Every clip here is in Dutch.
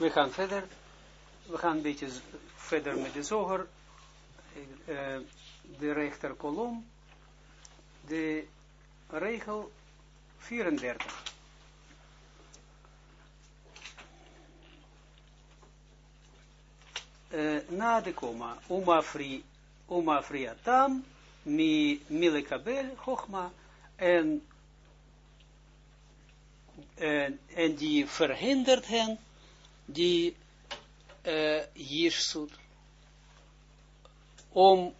We gaan verder, we gaan een beetje verder met de zoger, uh, de rechterkolom, de regel 34. Uh, na de komma, umafri, umafriatam, mi milekabel, hochma, en, en die verhindert hen, die uh, jirsut, om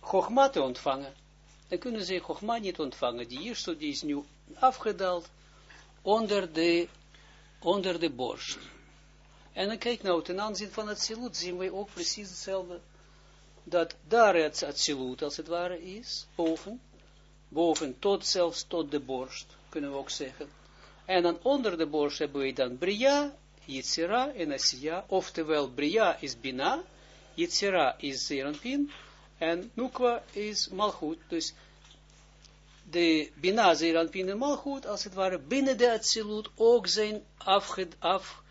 Chogma te ontvangen. Dan kunnen ze Chogma niet ontvangen. Die jirsut die is nu afgedaald onder de, onder de borst. En dan kijk nou, ten aanzien van het silut zien we ook precies hetzelfde. Dat daar het silut als het ware is, boven, boven tot zelfs tot de borst, kunnen we ook zeggen. En dan onder de borst hebben we dan Bria, Yitzira en Asiya, oftewel Bria is Bina, Yitzira is Zeranpin, en Nukwa is Malchut, dus de Bina, Zeranpin en Malchut, als het ware binnen de Atsilut ook zijn afged, af,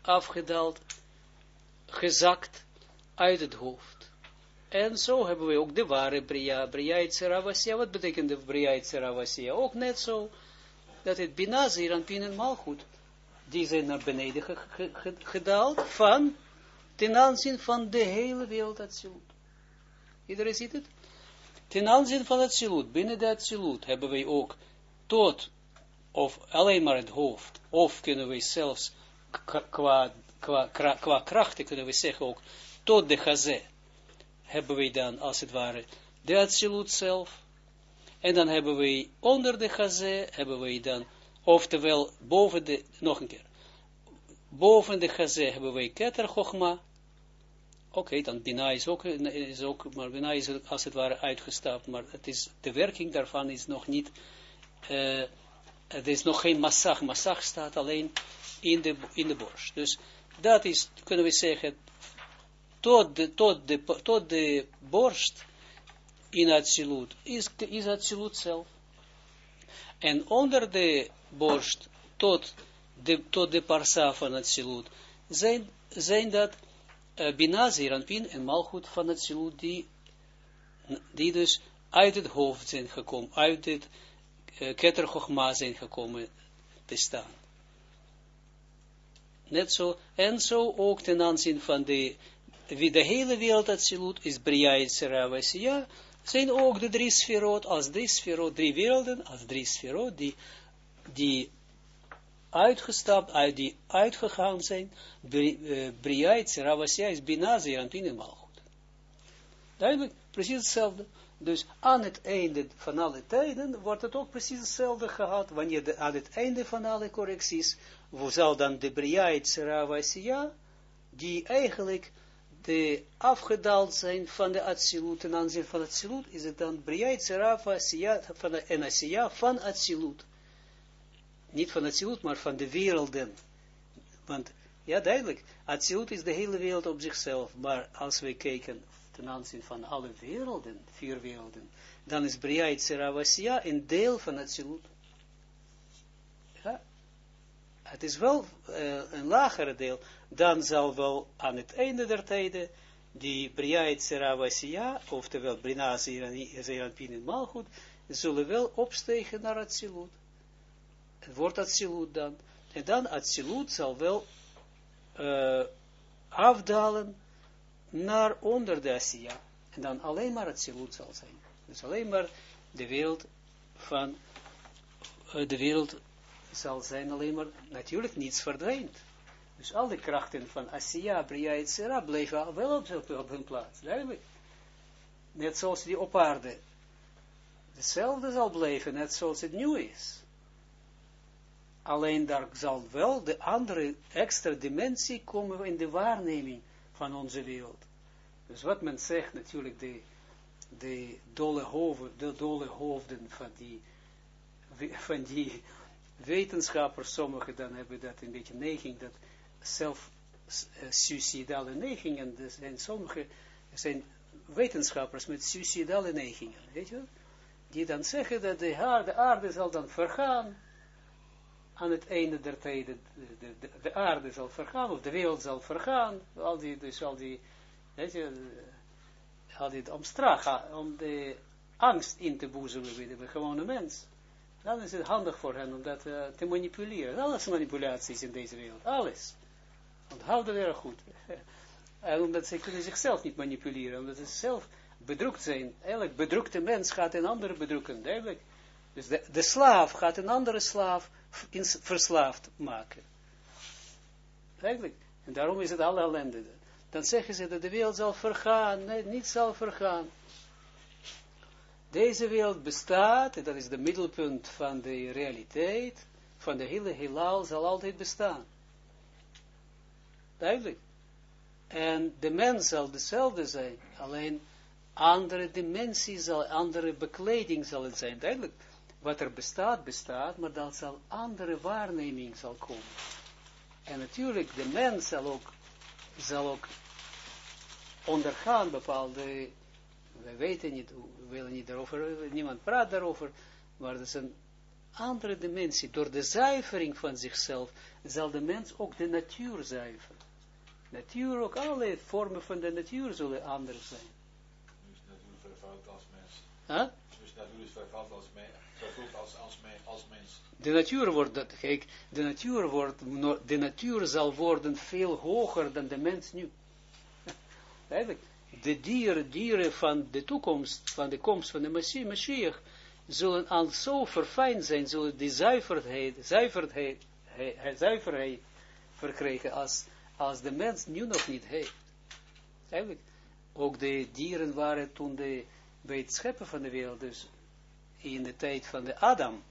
afgedaald, gezakt uit het hoofd. En zo hebben we ook de ware Bria, Bria Yitzira Vasia. Wat betekent de Bria Yitzira Vasia? Ook net zo, dat het Bina, Zeranpin en Malchut, die zijn naar beneden gedaald van, ten aanzien van de hele wereld Atsilut. Iedereen ziet het? Ten aanzien van Atsilut, binnen de Atsilut hebben wij ook tot, of alleen maar het hoofd, of kunnen we zelfs qua, qua, qua, krachten kunnen we zeggen ook, tot de gazé, hebben we dan als het ware de Atsilut zelf, en dan hebben we onder de gazé, hebben we dan Oftewel, boven de, nog een keer, boven de gazé hebben wij keter chogma. Oké, dan Bina is ook, is ook, maar Bina is als het ware uitgestapt, maar het is, de werking daarvan is nog niet, uh, er is nog geen massag. Massag staat alleen in de, in de borst. Dus dat is, kunnen we zeggen, tot de, tot de, tot de borst in silut, is, is silut zelf. En onder de borst tot de, tot de parsa van het silut, zijn, zijn dat uh, Bina, Zeranpin en Malchut van het silut, die, die dus uit het hoofd zijn gekomen, uit het uh, Keter zijn gekomen te staan. Net zo, en zo ook ten aanzien van de, de hele wereld silut is Bria Yitzhara zijn ook de drie sferot, als drie sferot, drie werelden, als drie sferot, die die uitgestapt, uit die uitgegaan zijn, Briait, Ravasya is Bina, Zerantin en Malchut. Duidelijk, precies hetzelfde. Dus aan het einde van alle tijden wordt het ook precies hetzelfde gehad, wanneer de, aan het einde van alle correcties, hoe zal dan de Briait, Ravasya, die eigenlijk de afgedaald zijn van de Atsilut, ten aanzien van Atsilut, is het dan Briait, Ravasya, van de Enasiya van Atsilut niet van Atsilut, maar van de werelden. Want, ja, duidelijk, Atsilut is de hele wereld op zichzelf, maar als we kijken ten aanzien van alle werelden, vier werelden, dan is Bria Itzeravasya een deel van Atsilut. Ja, het is wel uh, een lagere deel, dan zal wel aan het einde der tijden die Bria Itzeravasya, oftewel Brina Zeranpin en Malchut, zullen wel opstegen naar Atsilut het woord Atsilut dan. En dan Atsilut zal wel uh, afdalen naar onder de Asiya. En dan alleen maar Atsilut zal zijn. Dus alleen maar de wereld van uh, de wereld zal zijn alleen maar natuurlijk niets verdwijnt. Dus alle krachten van Asiya, Bria, etc. blijven wel op, hun plaats. Duidelijk. Net zoals die op aarde. Hetzelfde zal blijven, net zoals het nu is. Alleen daar zal wel de andere extra dimensie komen in de waarneming van onze wereld. Dus wat men zegt natuurlijk, de, de dolle, hoofden, de dolle hoofden van die, van die wetenschappers, sommigen dan hebben dat een beetje neiging, dat zelf uh, suicidale neigingen, er zijn sommige zijn wetenschappers met suicidale neigingen, weet je Die dan zeggen dat de aarde, de aarde zal dan vergaan, aan het einde der tijden de, de, de, aarde zal vergaan, of de wereld zal vergaan, al die, dus al die, weet je, al die om om de angst in te boezemen bij de gewone mens. Dan is het handig voor hen om dat uh, te manipuleren. Alles manipulaties in deze wereld, alles. Onthoud dat erg goed. En omdat ze kunnen zichzelf niet manipuleren, omdat ze zelf bedrukt zijn. Elk bedrukte mens gaat een andere bedrukken, duidelijk. Dus de, de slaaf gaat een andere slaaf verslaafd maken. Eigenlijk. En daarom is het alle ellende. Dan zeggen ze dat de wereld zal vergaan. Nee, niet zal vergaan. Deze wereld bestaat, en dat is de middelpunt van de realiteit, van de hele heelal zal altijd bestaan. Duidelijk. En de mens zal dezelfde zijn, alleen andere dimensie zal, andere bekleding zal het zijn. Duidelijk wat er bestaat, bestaat, maar dan zal andere waarneming zal komen. En natuurlijk, de mens zal ook, zal ook ondergaan bepaalde, we weten niet, we willen niet daarover, niemand praat daarover, maar dat is een andere dimensie. Door de zuivering van zichzelf zal de mens ook de natuur zuiveren. Natuur, ook alle vormen van de natuur zullen anders zijn. Dus natuur vervuild als mens. Huh? Dus natuur is vervuild als als, als, als mens. De natuur wordt, dat, kijk, de natuur wordt, de natuur zal worden veel hoger dan de mens nu. Eigenlijk, de dieren, dieren van de toekomst, van de komst van de Messias, zullen al zo verfijnd zijn, zullen die zuiverheid, zuiverheid, zuiverheid verkrijgen als, als de mens nu nog niet heeft. Eigenlijk, ook de dieren waren toen de, bij het scheppen van de wereld, dus in de tijd van de Adam,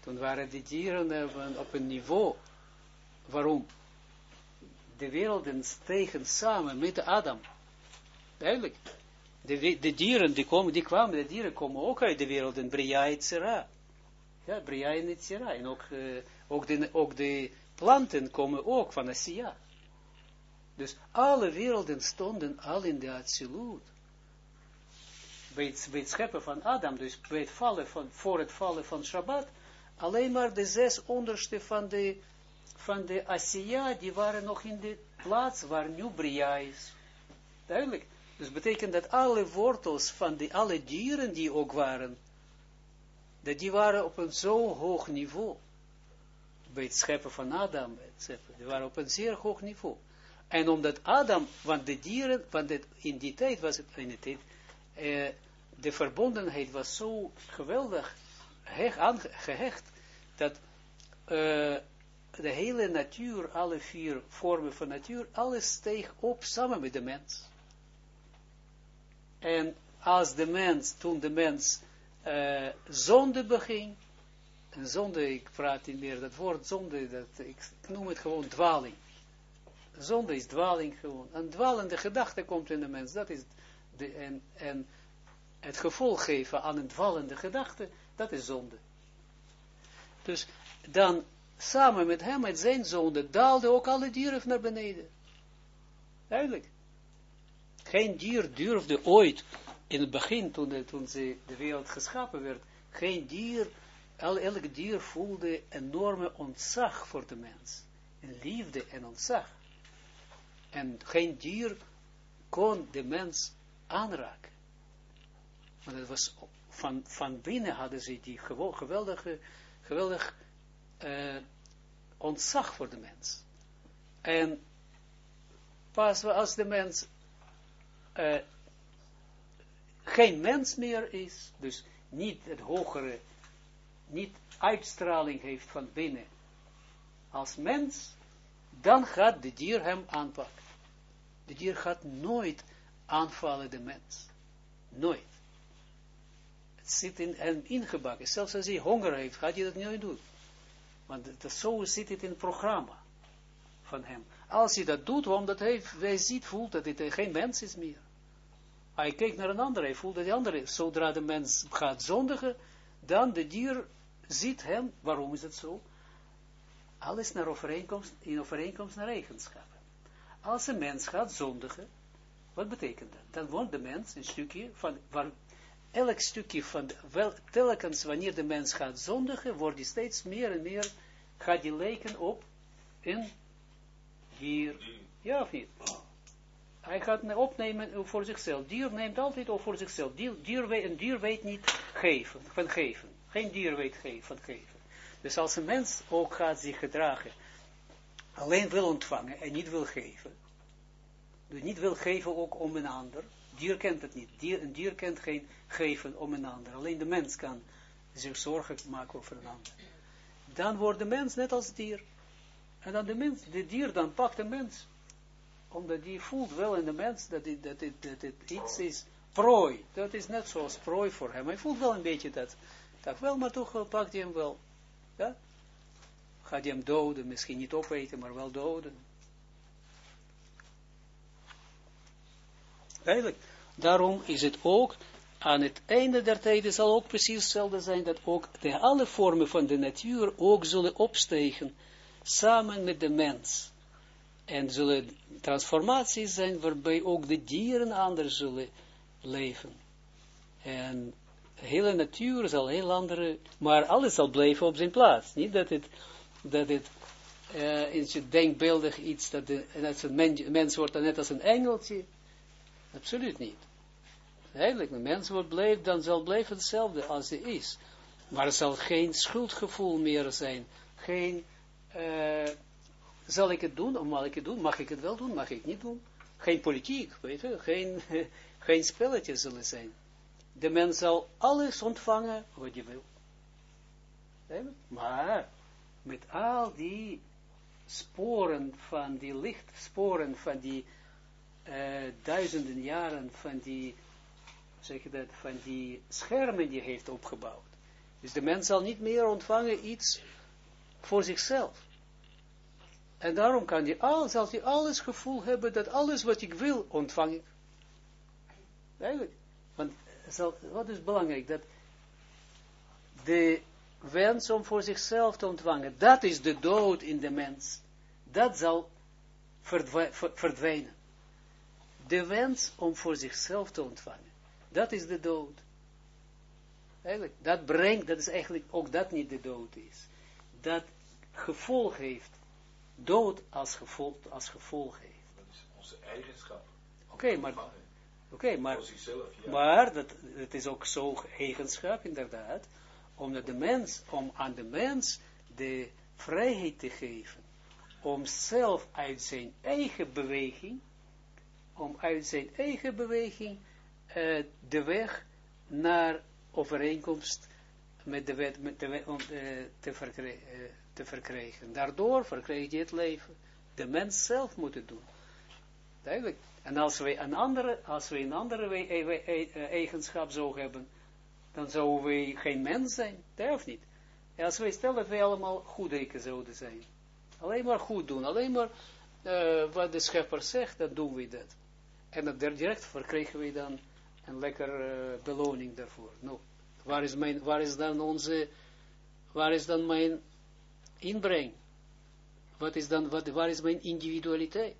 toen waren de dieren op een niveau, waarom? De werelden stegen samen met de Adam. Duidelijk. De, de dieren die, komen, die kwamen, de dieren komen ook uit de wereld in Bria en Zera. Ja, Bria en Zera. En ook, uh, ook, de, ook de planten komen ook van Asiya. Dus alle werelden stonden al in de absolute bij het, scheppen van Adam, dus bij het vallen van, voor het vallen van Shabbat, alleen maar de zes onderste van de, van de Asiya, die waren nog in de plaats waar nu Bria is. Duidelijk. Dus betekent dat alle wortels van de, alle dieren die ook waren, dat die waren op een zo hoog niveau. Bij het scheppen van Adam, die waren op een zeer hoog niveau. En omdat Adam, want de dieren, want in die tijd was het, in die tijd, eh, de verbondenheid was zo geweldig hecht, gehecht, dat uh, de hele natuur, alle vier vormen van natuur, alles steeg op samen met de mens. En als de mens, toen de mens uh, zonde beging, en zonde, ik praat niet meer dat woord zonde, dat, ik, ik noem het gewoon dwaling. Zonde is dwaling gewoon. Een dwalende gedachte komt in de mens, dat is de, en, en het gevolg geven aan een dwalende gedachte, dat is zonde. Dus dan samen met hem, met zijn zonde, daalden ook alle dieren naar beneden. Duidelijk. Geen dier durfde ooit, in het begin, toen, de, toen de wereld geschapen werd, geen dier, el, elk dier voelde enorme ontzag voor de mens. En liefde en ontzag. En geen dier kon de mens aanraken. Want het was van, van binnen hadden ze die geweldige, geweldig uh, ontzag voor de mens. En pas als de mens uh, geen mens meer is, dus niet het hogere, niet uitstraling heeft van binnen als mens, dan gaat de dier hem aanpakken. De dier gaat nooit aanvallen de mens. Nooit zit in hem ingebakken. Zelfs als hij honger heeft, gaat hij dat niet doen. Want dat, zo zit het in het programma van hem. Als hij dat doet, omdat hij, hij ziet, voelt dat hij geen mens is meer. Hij kijkt naar een ander, hij voelt dat die andere, zodra de mens gaat zondigen, dan de dier ziet hem, waarom is het zo? Alles naar overeenkomst, in overeenkomst naar eigenschappen. Als een mens gaat zondigen, wat betekent dat? Dan wordt de mens een stukje van, elk stukje van, wel, telkens wanneer de mens gaat zondigen, wordt hij steeds meer en meer gaat die lijken op een dier. Ja of? Hij gaat opnemen voor zichzelf. Dier neemt altijd op voor zichzelf. Dier, dier een dier weet niet geven, van geven. Geen dier weet geven, van geven. Dus als een mens ook gaat zich gedragen, alleen wil ontvangen en niet wil geven. Dus niet wil geven ook om een ander. Dier kent het niet. Dier, een dier kent geen geven om een ander. Alleen de mens kan zich zorgen maken over een ander. Dan wordt de mens net als dier. En dan de mens, de dier dan pakt de mens. Omdat die voelt wel in de mens dat het, dat iets is prooi. Dat is net zoals prooi voor hem. Hij voelt wel een beetje dat. Dat wel, maar toch pakt hij hem wel. Ja? Gaat hij hem doden, misschien niet opeten, maar wel doden. Eigenlijk, daarom is het ook, aan het einde der tijden zal ook precies hetzelfde zijn, dat ook de alle vormen van de natuur ook zullen opstegen, samen met de mens. En zullen transformaties zijn, waarbij ook de dieren anders zullen leven. En de hele natuur zal heel andere, maar alles zal blijven op zijn plaats. Niet dat het, dat het uh, is het denkbeeldig iets, dat, de, dat een mens wordt dan net als een engeltje. Absoluut niet. Eigenlijk, een mens wordt blijft, dan zal blijven hetzelfde als hij is. Maar er zal geen schuldgevoel meer zijn. Geen, uh, zal ik het doen, of mag ik het doen? Mag ik het wel doen, mag ik niet doen? Geen politiek, weet je, geen, geen spelletjes zullen zijn. De mens zal alles ontvangen wat je wil. Maar, met al die sporen van die licht, sporen van die uh, duizenden jaren van die, zeg je dat, van die schermen die heeft opgebouwd. Dus de mens zal niet meer ontvangen iets voor zichzelf. En daarom kan hij al, zal hij alles gevoel hebben dat alles wat ik wil ontvang ik. Eigenlijk. Want zal, wat is belangrijk? Dat de wens om voor zichzelf te ontvangen, dat is de dood in de mens. Dat zal verdwijnen de wens om voor zichzelf te ontvangen. Dat is de dood. Eigenlijk, dat brengt, dat is eigenlijk ook dat niet de dood is. Dat gevolg heeft, dood als gevolg, als gevolg heeft. Dat is onze eigenschap. Oké, maar, oké, maar, maar dat, het is ook zo'n eigenschap inderdaad, omdat de mens, om aan de mens de vrijheid te geven, om zelf uit zijn eigen beweging, om uit zijn eigen beweging uh, de weg naar overeenkomst met de wet, met de uh, te, uh, te, verkrijgen. Daardoor verkrijg je het leven. De mens zelf moet het doen. Duidelijk. En als wij een andere, als wij een andere eigenschap zouden hebben, dan zouden wij geen mens zijn. Dat of niet. En als wij stellen dat wij allemaal goedeken zouden zijn. Alleen maar goed doen. Alleen maar wat de schepper zegt, dan doen we dat. En dat direct verkregen we dan een lekker uh, beloning daarvoor. Nou, waar is, mijn, waar is dan onze, waar is dan mijn inbreng? Wat is dan, wat, waar is mijn individualiteit?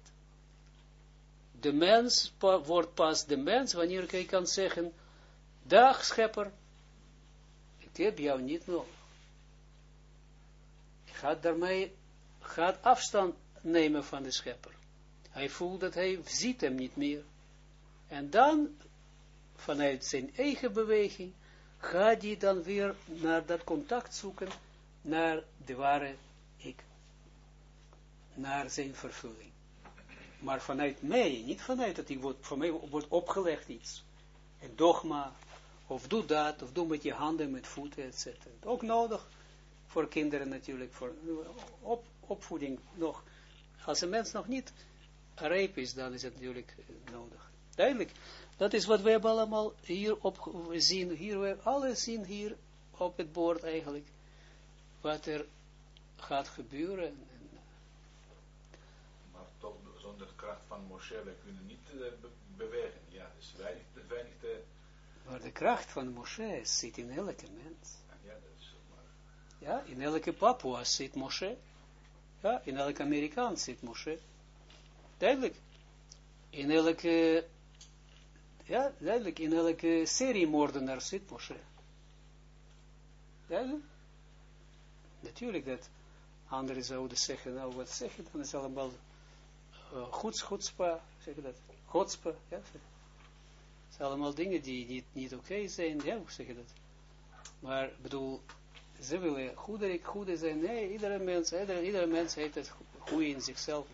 De mens wordt pas de mens wanneer ik kan zeggen, dag schepper, ik heb jou niet nodig. Gaat daarmee, gaat afstand nemen van de schepper. Hij voelt dat hij ziet hem niet meer. En dan, vanuit zijn eigen beweging, gaat hij dan weer naar dat contact zoeken, naar de ware ik. Naar zijn vervulling. Maar vanuit mij, niet vanuit dat ik word, voor mij wordt opgelegd iets. Een dogma, of doe dat, of doe met je handen, met voeten, etc. Ook nodig voor kinderen natuurlijk, voor op, opvoeding nog. Als een mens nog niet rijp is, dan is het natuurlijk eh, nodig. Duidelijk. Dat is wat we hebben allemaal hier op zien. Hier, we alles zien hier op het bord eigenlijk. Wat er gaat gebeuren. Maar toch zonder de kracht van Moshe, we kunnen niet uh, bewegen. Ja, dus weinig, weinig te... Maar de kracht van Moshe zit in elke mens. Ja, dat is maar... Ja, in elke Papua zit Moshe. Ja, in elke Amerikaan zit Moshe. Duidelijk. In elke, ja, duidelijk, in elke seriemoordenaar zit Moshe. Duidelijk. Natuurlijk dat Anderen zouden zeggen, nou wat zeg je dan, is allemaal uh, goeds, goedspa, zeg je dat, godspa, ja, het zijn allemaal dingen die niet, niet oké zijn, ja, hoe zeg je dat? Maar, bedoel, ze willen goede, goede zijn, nee, iedere mens, iedere, iedere mens heeft het goede in zichzelf.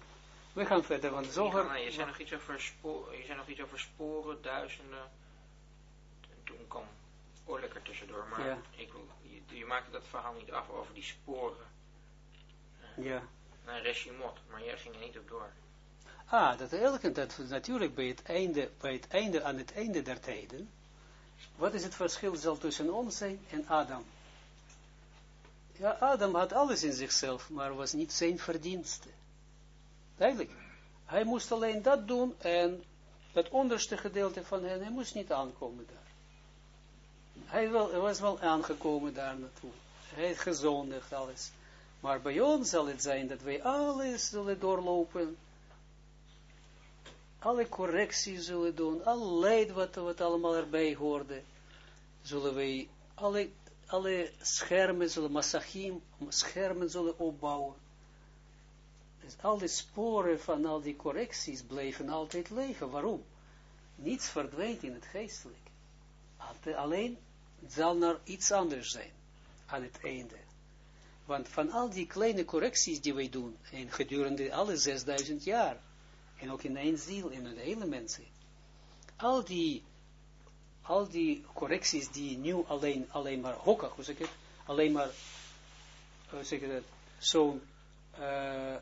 We gaan verder, want zover... Ja, je zei nog iets over, sporen, je zei nog iets over sporen, duizenden, en toen kwam oorlijker tussendoor, maar ja. ik, je, je maakte dat verhaal niet af over die sporen. Ja. Naar Reshimot, maar jij ging er niet op door. Ah, dat elke, dat natuurlijk bij het einde, bij het einde, aan het einde der tijden, wat is het verschil zal tussen ons zijn en Adam? Ja, Adam had alles in zichzelf, maar was niet zijn verdienste. Duidelijk. Hij moest alleen dat doen en het onderste gedeelte van hen, hij moest niet aankomen daar. Hij, wel, was wel aangekomen daar naartoe. Hij heeft gezondigd, alles. Maar bij ons zal het zijn dat wij alles zullen doorlopen. Alle correcties zullen doen. Alle leid wat, wat allemaal erbij hoorde. Zullen wij alle, alle schermen zullen, massachim, schermen zullen opbouwen. Dus al die sporen van al die correcties blijven altijd leven. Waarom? Niets verdwijnt in het geestelijk. Alleen zal naar iets anders zijn aan het einde. Want van al die kleine correcties die wij doen, en gedurende alle 6000 jaar, en ook in één ziel, in de hele mensen, al die, al die correcties die nu alleen, alleen maar hokkig, hoe zeg ik het, alleen maar, hoe zeg ik het, zo uh,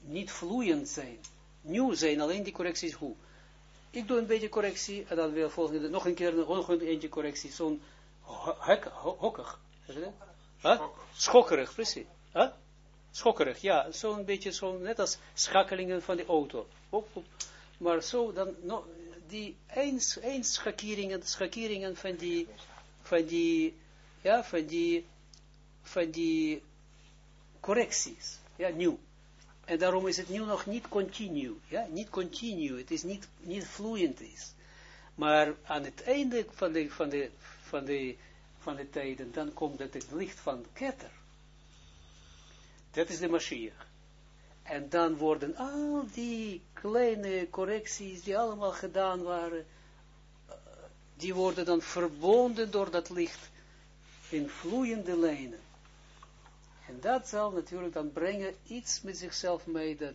niet vloeiend zijn. Nu zijn alleen die correcties hoe. Ik doe een beetje correctie, en dan weer volgende, nog een keer, nog een eentje correctie, zo'n hokkig, dat? Huh? Schokkerig, precies. Huh? Schokkerig, ja. Zo'n beetje zo, net als schakelingen van de auto. Op, op. Maar zo, dan, no, die eens, eens schakeringen, schakeringen van die, van die, ja, van die, van die correcties. Ja, nieuw. En daarom is het nu nog niet continu. Ja, niet continu. Het is niet, niet vloeiend is. Maar aan het einde van de, van de, van de, van de tijden, dan komt het, het licht van Keter. Dat is de Mashiach. En dan worden al die kleine correcties die allemaal gedaan waren, die worden dan verbonden door dat licht in vloeiende lijnen. En dat zal natuurlijk dan brengen iets met zichzelf mee, dat,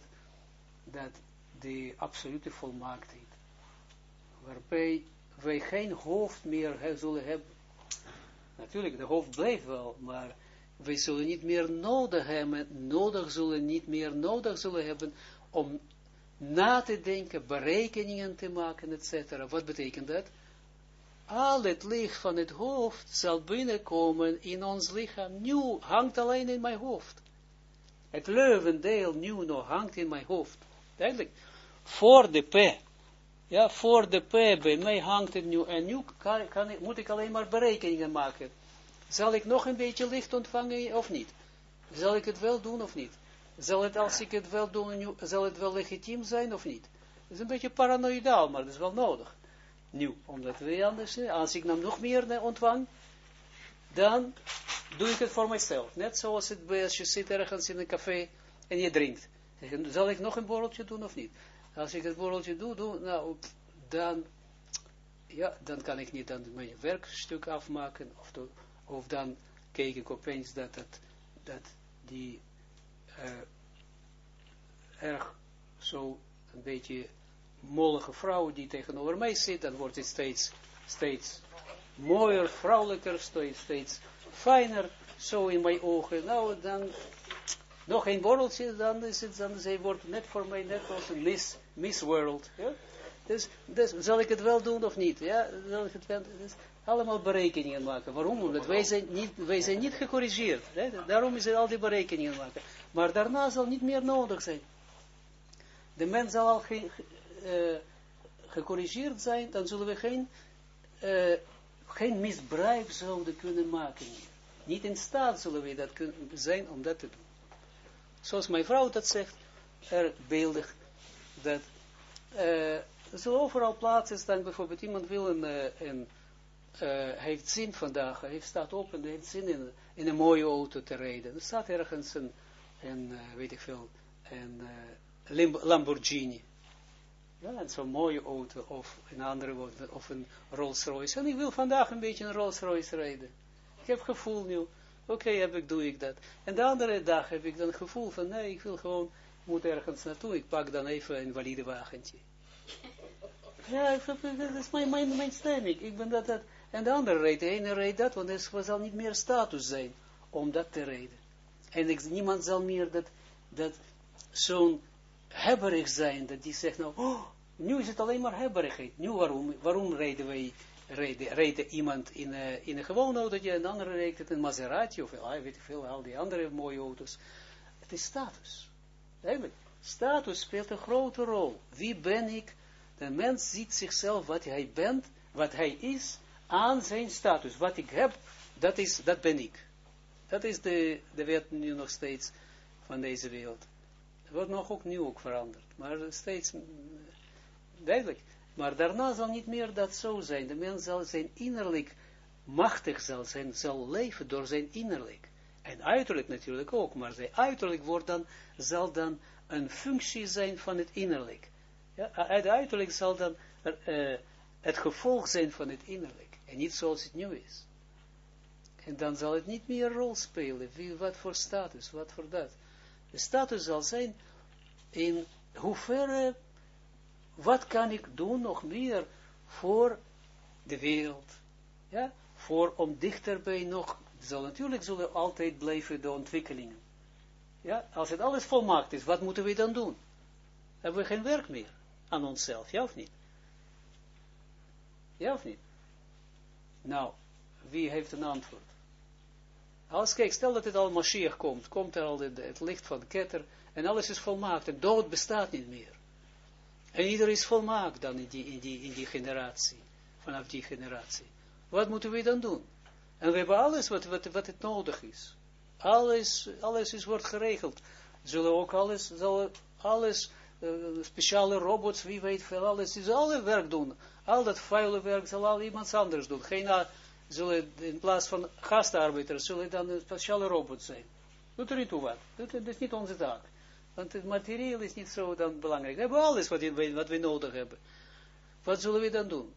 dat de absolute volmaaktheid, waarbij wij geen hoofd meer zullen hebben. Natuurlijk, de hoofd blijft wel, maar wij zullen niet meer nodig hebben, nodig zullen, niet meer nodig zullen hebben om na te denken, berekeningen te maken, etc. Wat betekent dat? Al het licht van het hoofd zal binnenkomen in ons lichaam. Nu hangt alleen in mijn hoofd. Het leuvendeel nu nog hangt in mijn hoofd. Duidelijk. Voor de P. Ja, voor de P bij mij hangt het nu. En nu kan, kan moet ik alleen maar berekeningen maken. Zal ik nog een beetje licht ontvangen of niet? Zal ik het wel doen of niet? Zal het, als ik het wel doe, zal het wel legitiem zijn of niet? Dat is een beetje paranoïdaal, maar dat is wel nodig. Nu, omdat we anders, als ik dan nog meer ontvang, dan doe ik het voor mezelf. Net zoals het als je zit ergens in een café en je drinkt. Zal ik nog een borreltje doen of niet? Als ik het borreltje doe, doe nou, dan, ja, dan kan ik niet dan mijn werkstuk afmaken, of, dan kijk ik opeens dat, het, dat die uh, erg zo een beetje mollige vrouw die tegenover mij zit, dan wordt het steeds, steeds mooier, vrouwelijker, steeds, steeds fijner, zo in mijn ogen. Nou, dan nog een borreltje, dan is het, dan zij wordt net voor mij net als een miss, miss world. Ja? Dus, dus zal ik het wel doen of niet? Ja, zal ik het wel, dus allemaal berekeningen maken. Waarom? Omdat wij zijn niet, wij zijn niet gecorrigeerd. Daarom is er al die berekeningen maken. Maar daarna zal niet meer nodig zijn. De mens zal al geen, uh, gecorrigeerd zijn, dan zullen we geen, uh, geen misbruik zouden kunnen maken. Niet in staat zullen we dat kunnen zijn om dat te doen. Zoals mijn vrouw dat zegt, erg beeldig, dat uh, er overal plaatsen staan, bijvoorbeeld iemand wil een, een heeft zin vandaag, hij staat op en heeft zin in, een mooie auto te rijden. Er staat ergens een, weet ik veel, uh, Lamborghini. Ja, zo'n mooie auto, of een andere of een Rolls Royce. En ik wil vandaag een beetje een Rolls Royce rijden. Ik heb gevoel nu, oké, okay, heb ik, doe ik dat. En de andere dag heb ik dan het gevoel van, nee, ik wil gewoon, moet ergens naartoe. Ik pak dan even een valide wagentje. Ja, dat is mijn, mijn, mijn stemming. Ik ben dat, dat. En de andere reed, de ene reed dat, want er zal niet meer status zijn om dat te rijden. En ik, niemand zal meer dat, dat zo'n hebberig zijn, dat die zegt nou, oh, nu is het alleen maar hebberigheid. Nu waarom, waarom rijden wij, rijden iemand in, uh, in een gewoon autootje en de andere rijdt het een Maserati of ah, weet ik veel, al die andere mooie auto's. Het is status. Status speelt een grote rol. Wie ben ik? De mens ziet zichzelf wat hij bent, wat hij is, aan zijn status. Wat ik heb, dat, is, dat ben ik. Dat is de, de wet nu nog steeds van deze wereld. Het wordt nog ook nu ook veranderd, maar steeds duidelijk. Maar daarna zal niet meer dat zo zijn. De mens zal zijn innerlijk machtig zal zijn, zal leven door zijn innerlijk. En uiterlijk natuurlijk ook, maar zijn uiterlijk wordt dan, zal dan een functie zijn van het innerlijk. Ja, het uiterlijk zal dan uh, het gevolg zijn van het innerlijk. En niet zoals het nu is. En dan zal het niet meer een rol spelen. Wie, wat voor status, wat voor dat. De status zal zijn in hoeverre, wat kan ik doen nog meer voor de wereld. Ja, voor om dichterbij nog, zal natuurlijk zullen altijd blijven de ontwikkelingen. Ja, als het alles volmaakt is, wat moeten we dan doen? Hebben we geen werk meer aan onszelf, ja of niet? Ja of niet? Nou, wie heeft een antwoord? Als, kijk, stel dat het al Mashiach komt, komt er al het, het licht van de ketter, en alles is volmaakt, en dood bestaat niet meer. En ieder is volmaakt dan in die, in die, in die generatie, vanaf die generatie. Wat moeten we dan doen? En we hebben alles wat, wat, wat het nodig is. Alles, alles is, wordt geregeld. Zullen ook alles, zullen alles, uh, speciale robots, wie weet veel, alles, is alle werk doen. Al dat vuile werk zal al iemand anders doen. Geen zullen in plaats van gastarbeiders, zullen dan speciale robot zijn. Doet er niet toe wat. Dat is niet onze taak. Want het materieel is niet zo dan belangrijk. We hebben alles wat, we, wat we nodig hebben. Wat zullen we dan doen?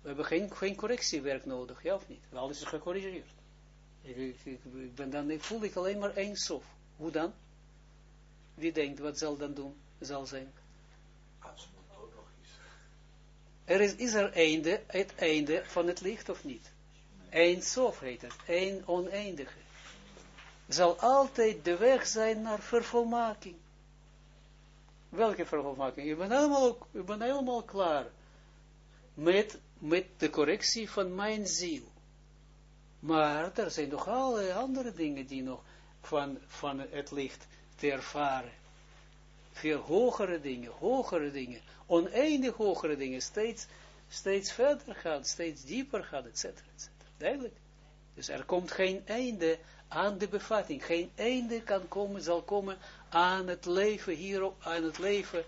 We hebben geen, geen correctiewerk nodig, ja of niet? Alles is gecorrigeerd. Ik, ik, ik ben dan, ik voel ik alleen maar één sof. Hoe dan? Wie denkt, wat zal dan doen, zal zijn? Er is, is er einde, het einde van het licht of niet? Eén sof heet het, één oneindige. Zal altijd de weg zijn naar vervolmaking. Welke vervolmaking? Je bent helemaal, klaar met, met de correctie van mijn ziel. Maar er zijn nog allerlei andere dingen die nog van, van het licht te ervaren. Veel hogere dingen, hogere dingen oneindig hogere dingen, steeds, steeds verder gaat, steeds dieper gaat, etc. etc. Duidelijk. Dus er komt geen einde aan de bevatting, geen einde kan komen, zal komen aan het leven hier, aan het leven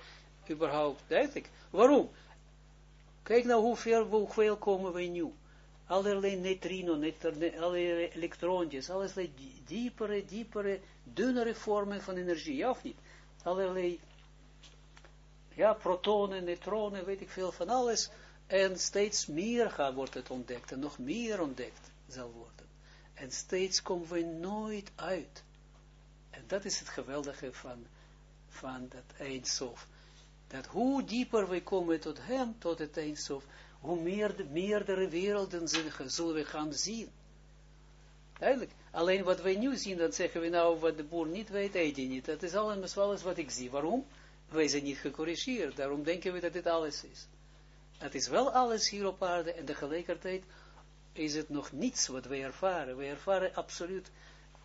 überhaupt. Duidelijk. Waarom? Kijk nou hoeveel, hoeveel komen we nu. Allerlei neutrino, allerlei elektroontjes, allerlei diepere, diepere, dunnere vormen van energie, ja of niet? Allerlei ja, protonen, neutronen, weet ik veel van alles, en steeds meer gaat, wordt het ontdekt, en nog meer ontdekt zal worden. En steeds komen we nooit uit. En dat is het geweldige van, van dat eindsof. Dat hoe dieper we komen tot hem, tot het eindsof, hoe meer de, meerdere werelden zullen we gaan zien. Eigenlijk, alleen wat wij nu zien, dan zeggen we nou, wat de boer niet weet, eet hij niet. Dat is alles, alles wat ik zie. Waarom? wij zijn niet gecorrigeerd, daarom denken we dat dit alles is. Het is wel alles hier op aarde, en tegelijkertijd is het nog niets wat wij ervaren. Wij ervaren absoluut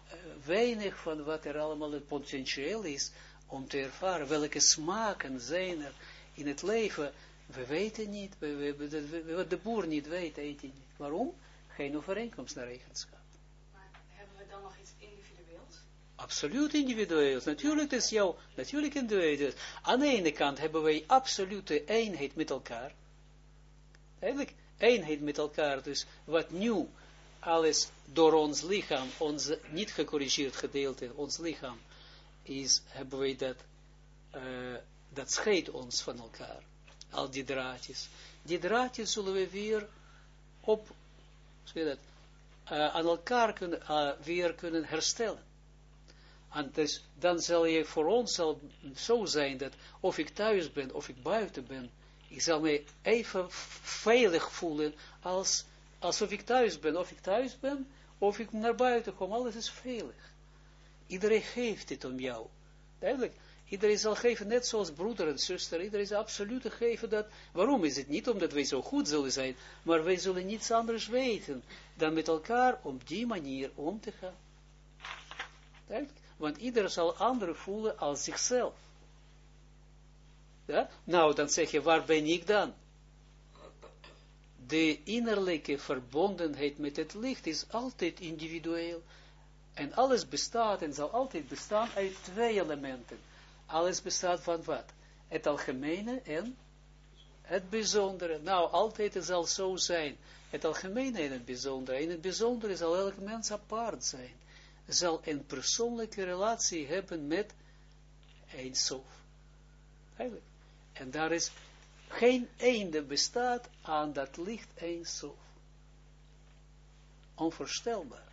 uh, weinig van wat er allemaal het potentieel is om te ervaren. Welke smaken zijn er in het leven? We weten niet, we, we, wat de boer niet weet, eet hij niet. Waarom? Geen overeenkomst naar eigenschap. absoluut individueel. Natuurlijk is jou, natuurlijk individueel. Aan de ene kant hebben wij absolute eenheid met elkaar. Eigenlijk eenheid met elkaar. Dus wat nieuw alles door ons lichaam, ons niet gecorrigeerd gedeelte, ons lichaam, is, hebben wij dat, uh, dat scheidt ons van elkaar. Al die draadjes. Die draadjes zullen we weer op, zeg dat, uh, aan elkaar kunnen, uh, weer kunnen herstellen. En dus, dan zal je voor ons zal zo zijn dat of ik thuis ben, of ik buiten ben, ik zal me even veilig voelen als, alsof ik thuis ben. Of ik thuis ben, of ik naar buiten kom, alles is veilig. Iedereen geeft dit om jou. Duidelijk. Iedereen zal geven, net zoals broeder en zuster. Iedereen is absoluut geven dat. Waarom is het niet? Omdat wij zo goed zullen zijn. Maar wij zullen niets anders weten. Dan met elkaar op die manier om te gaan. Want ieder zal anderen voelen als zichzelf. Nou, dan zeg je, waar ben ik dan? De innerlijke verbondenheid met het licht is altijd individueel. En alles bestaat en zal altijd bestaan uit twee elementen. Alles bestaat van wat? Het algemene en het bijzondere. Nou, altijd het zal zo zijn. Het algemene en het bijzondere. In het bijzondere zal elk mens apart zijn. Zal een persoonlijke relatie hebben met Eindsof. Eigenlijk. En daar is geen einde bestaat aan dat licht Eindsof. Onvoorstelbaar.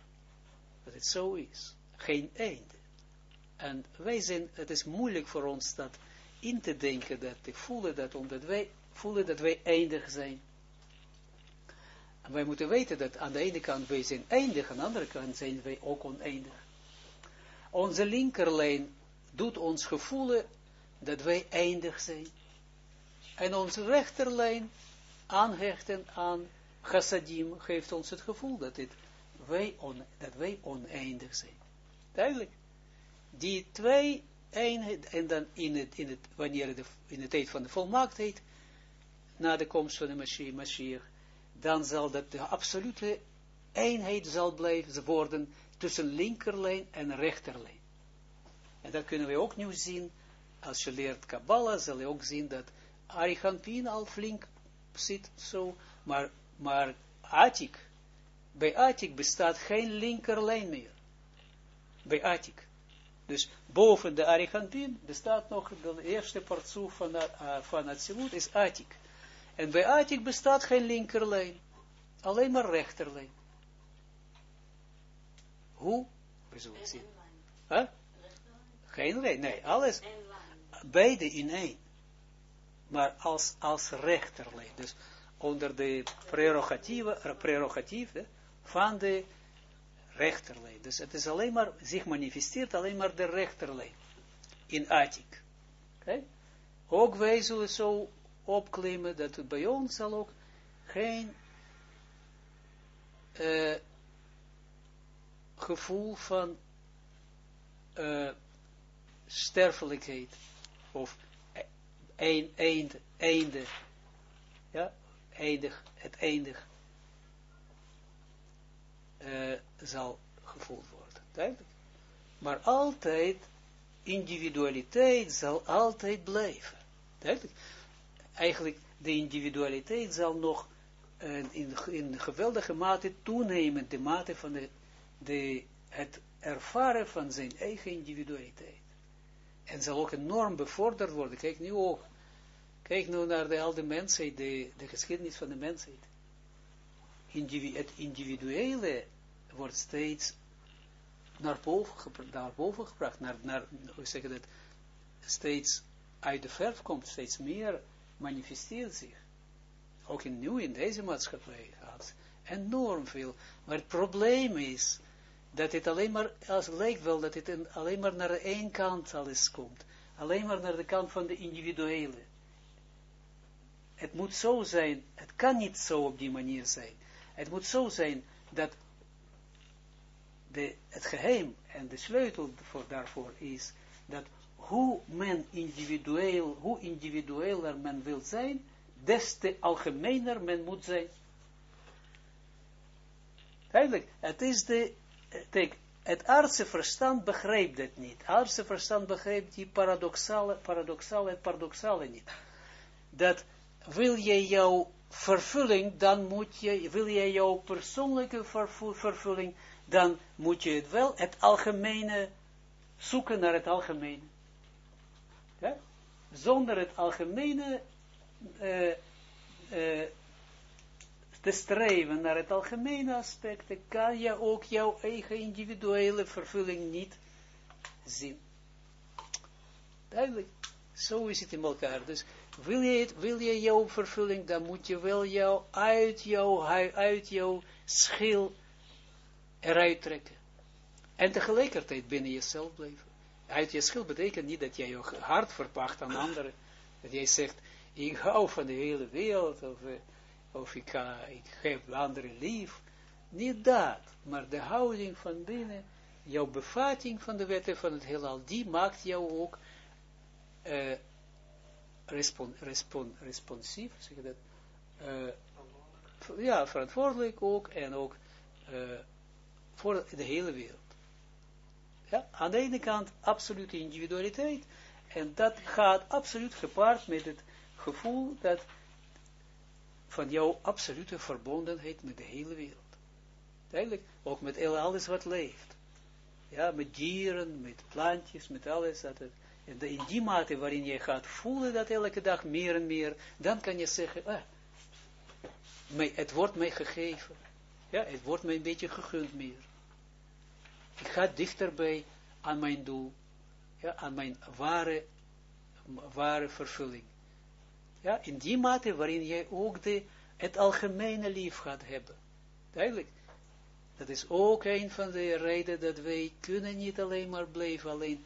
Dat het zo is. Geen einde. En wij zijn, het is moeilijk voor ons dat in te denken, dat te voelen, dat omdat wij voelen dat wij eindig zijn. En wij moeten weten dat aan de ene kant wij zijn eindig, aan de andere kant zijn wij ook oneindig. Onze linkerlijn doet ons gevoelen dat wij eindig zijn. En onze rechterlijn aanhechten aan chassadim geeft ons het gevoel dat, dit wij, on, dat wij oneindig zijn. Duidelijk. Die twee eenheid, en dan in het, in het, wanneer de, in de tijd van de volmaaktheid, na de komst van de Mashiach, Mashiach dan zal dat de absolute eenheid zal blijven worden tussen linkerlijn en rechterlijn. En dat kunnen we ook nu zien, als je leert Kabbalah, zal je ook zien dat Arichampin al flink zit zo, maar, maar Atik, bij Atik bestaat geen linkerlijn meer. Bij Atik. Dus boven de Arichampin bestaat nog de eerste partsoef van, uh, van het Silut, is Atik. En bij Atik bestaat geen linkerlijn, alleen maar rechterlijn. Hoe? We zullen het zien. Huh? Geen lijn, nee, alles, beide in één maar als, als. Dus onder de prerogatieve, prerogatieve van de rechterlijn. Dus het is alleen maar, zich manifesteert alleen maar de rechterlijn. In. Okay? Ook wij zullen zo opklimmen dat het bij ons zal ook geen uh, gevoel van uh, sterfelijkheid of een, eind, einde, ja, eindig, het eindig, uh, zal gevoeld worden. Duidelijk. Maar altijd, individualiteit zal altijd blijven. Eigenlijk, de individualiteit zal nog uh, in, in geweldige mate toenemen, de mate van de, de, het ervaren van zijn eigen individualiteit. En zal ook enorm bevorderd worden. Kijk nu ook, Kijk nu naar de oude mensheid, de, de geschiedenis van de mensheid. het individuele wordt steeds naar boven, naar boven gebracht, naar, naar, hoe zeg dat, steeds uit de verf komt, steeds meer manifesteert zich. Ook in nu, in deze maatschappij gaat enorm veel. Maar het probleem is, dat het alleen maar, als lijkt wel, dat het alleen maar naar de één kant alles komt. Alleen maar naar de kant van de individuele het moet zo zijn, het kan niet zo op die manier zijn. Het moet zo zijn dat de, het geheim en de sleutel voor, daarvoor is dat hoe men individueel, hoe individueler men wil zijn, des te algemener men moet zijn. Eigenlijk, het is de, kijk, het aardse verstand begrijpt dat niet. Het aardse verstand begrijpt die paradoxale, paradoxale, paradoxale niet. Dat wil je jouw vervulling, dan moet je, wil je jouw persoonlijke vervulling, dan moet je het wel, het algemene, zoeken naar het algemene. Zonder het algemene uh, uh, te streven naar het algemene aspect, kan je ook jouw eigen individuele vervulling niet zien. Duidelijk. Zo is het in elkaar. Dus wil je, wil je jouw vervulling, dan moet je wel jou uit jouw, uit jouw schil eruit trekken. En tegelijkertijd binnen jezelf blijven. Uit je schil betekent niet dat jij je hart verpacht aan anderen. Dat jij zegt, ik hou van de hele wereld, of, eh, of ik, ik geef anderen lief. Niet dat, maar de houding van binnen, jouw bevatting van de wetten van het heelal, die maakt jou ook uh, respon, respon, responsief, zeg dat, uh, ja, verantwoordelijk ook, en ook uh, voor de hele wereld. Ja, aan de ene kant absolute individualiteit, en dat gaat absoluut gepaard met het gevoel dat van jouw absolute verbondenheid met de hele wereld. Eigenlijk ook met alles wat leeft. Ja, met dieren, met plantjes, met alles. Dat het, in die mate waarin je gaat voelen dat elke dag meer en meer, dan kan je zeggen, ah, het wordt mij gegeven. Ja, het wordt mij een beetje gegund meer. Ik ga dichterbij aan mijn doel. Ja, aan mijn ware, ware vervulling. Ja, in die mate waarin jij ook de, het algemene lief gaat hebben. Duidelijk. Dat is ook een van de redenen dat wij kunnen niet alleen maar blijven alleen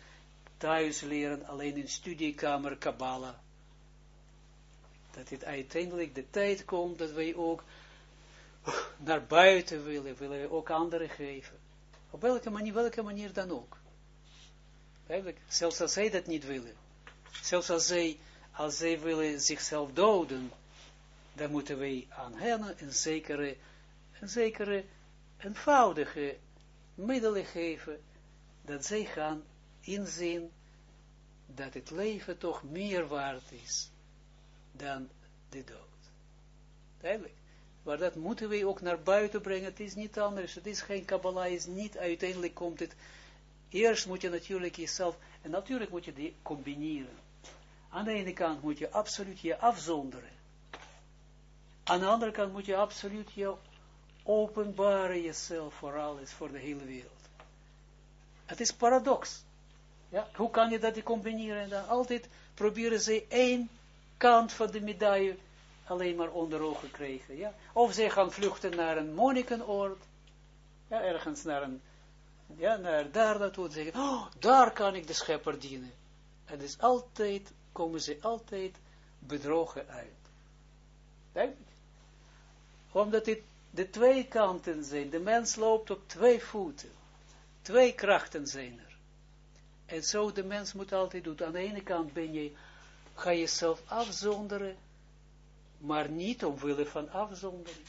thuis leren, alleen in studiekamer Kabbalah. Dat het uiteindelijk de tijd komt dat wij ook naar buiten willen, willen we ook anderen geven. Op welke manier, welke manier dan ook. Zelfs als zij dat niet willen. Zelfs als zij, als zij willen zichzelf doden, dan moeten wij aan hen een zekere, een zekere eenvoudige middelen geven, dat zij gaan inzien dat het leven toch meer waard is dan de dood. Duidelijk. Maar dat moeten we ook naar buiten brengen. Het is niet anders. Het is geen Kabbalah. is niet uiteindelijk komt het. Eerst moet je natuurlijk jezelf. En natuurlijk moet je die combineren. Aan de ene kant moet je absoluut je afzonderen. Aan de andere kant moet je absoluut je openbaren jezelf voor alles, voor de hele wereld. Het is paradox. Ja, hoe kan je dat combineren? En dan altijd proberen ze één kant van de medaille alleen maar onder ogen krijgen. Ja? Of ze gaan vluchten naar een monnikenoord. Ja, ergens naar een, ja, naar daar naartoe. Zeggen, oh, daar kan ik de schepper dienen. En dus altijd, komen ze altijd bedrogen uit. Denk? Omdat dit de twee kanten zijn. De mens loopt op twee voeten. Twee krachten zijn er. En zo de mens moet altijd doen. Aan de ene kant ben je, ga je jezelf afzonderen, maar niet omwille van afzondering.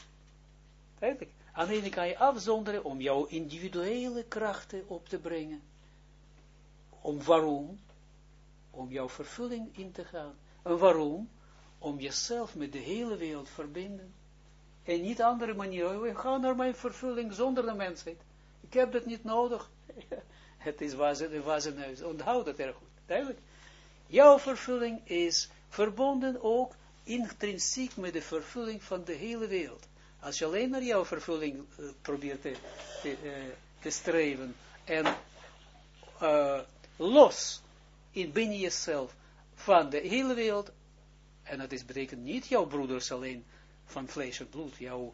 Eigenlijk, aan de ene kant je afzonderen om jouw individuele krachten op te brengen. Om waarom? Om jouw vervulling in te gaan. En waarom? Om jezelf met de hele wereld verbinden. En niet andere manieren. We gaan naar mijn vervulling zonder de mensheid. Ik heb dat niet nodig. Het is wazenhuis. Onthoud dat erg goed. Duidelijk. Jouw vervulling is verbonden ook intrinsiek met de vervulling van de hele wereld. Als je alleen naar jouw vervulling uh, probeert te, te, te, streven en uh, los in binnen jezelf van de hele wereld, en dat is, betekent niet jouw broeders alleen, van vlees en bloed, jouw,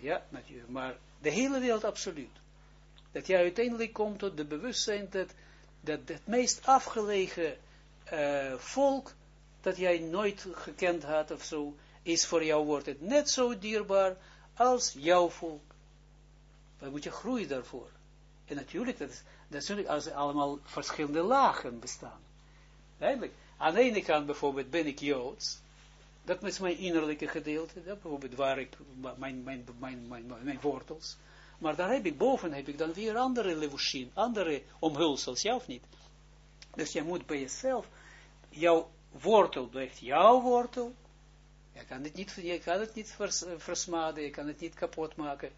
ja, natuurlijk, maar de hele wereld absoluut. Dat jij uiteindelijk komt tot de bewustzijn dat, dat het meest afgelegen uh, volk, dat jij nooit gekend had of zo, is voor jou wordt het net zo dierbaar als jouw volk. Dan moet je groeien daarvoor. En natuurlijk, dat is, natuurlijk als er allemaal verschillende lagen bestaan. Eigenlijk, aan de ene kant bijvoorbeeld ben ik Joods, dat is mijn innerlijke gedeelte, dat bijvoorbeeld waar ik, mijn, mijn, mijn, mijn wortels. Maar daar heb ik, boven heb ik dan weer andere levushin, andere omhulsels, of niet? Dus je moet bij jezelf, jouw wortel blijft jouw wortel, Je kan het niet, je kan het niet vers, versmaden, je kan het niet kapot maken.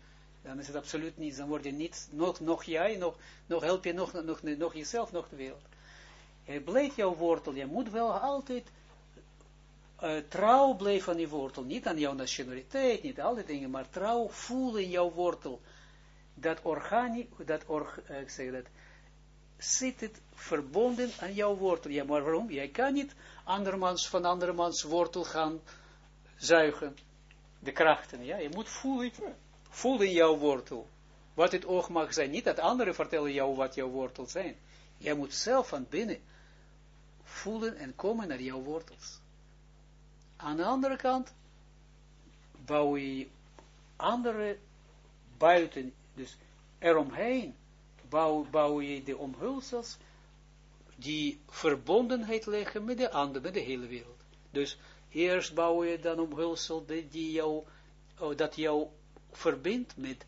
Dan is het absoluut niets. Dan word je niet, nog, nog jij, nog, nog help je nog, nog, nog jezelf, nog de wereld. Je blijft jouw wortel. Je moet wel altijd uh, trouw blijven aan je wortel. Niet aan jouw nationaliteit, niet alle dingen, maar trouw voelen in jouw wortel. Dat organisch, dat, org, uh, ik zeg dat, zit het verbonden aan jouw wortel. Ja, maar waarom? Jij kan niet andermans, van andermans wortel gaan zuigen. De krachten, ja. Je moet voelen, voelen jouw wortel. Wat het oog mag zijn. Niet dat anderen vertellen jou wat jouw wortel zijn. Jij moet zelf van binnen voelen en komen naar jouw wortels. Aan de andere kant bouw je andere buiten, dus eromheen bouw, bouw je de omhulsels die verbondenheid leggen met de andere, met de hele wereld. Dus eerst bouw je dan omhulsel die jou, oh, dat jou verbindt met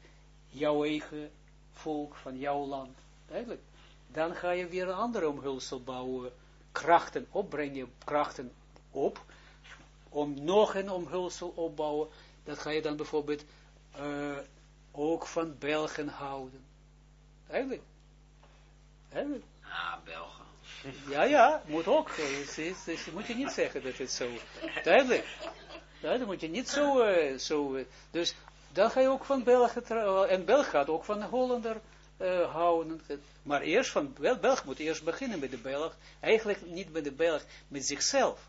jouw eigen volk van jouw land. Eigenlijk. Dan ga je weer een andere omhulsel bouwen, krachten opbrengen, krachten op, om nog een omhulsel opbouwen. Dat ga je dan bijvoorbeeld uh, ook van Belgen houden. Eigenlijk. Eigenlijk. Ah, Belgen. Ja, ja, moet ook. Dus, dus moet je niet zeggen dat het zo. Duidelijk. Dan moet je niet zo, uh, zo uh, dus dan ga je ook van Belgen, en Belg gaat ook van de Hollander uh, houden. Maar eerst van, wel, Belg moet eerst beginnen met de Belg. Eigenlijk niet met de Belg, met zichzelf.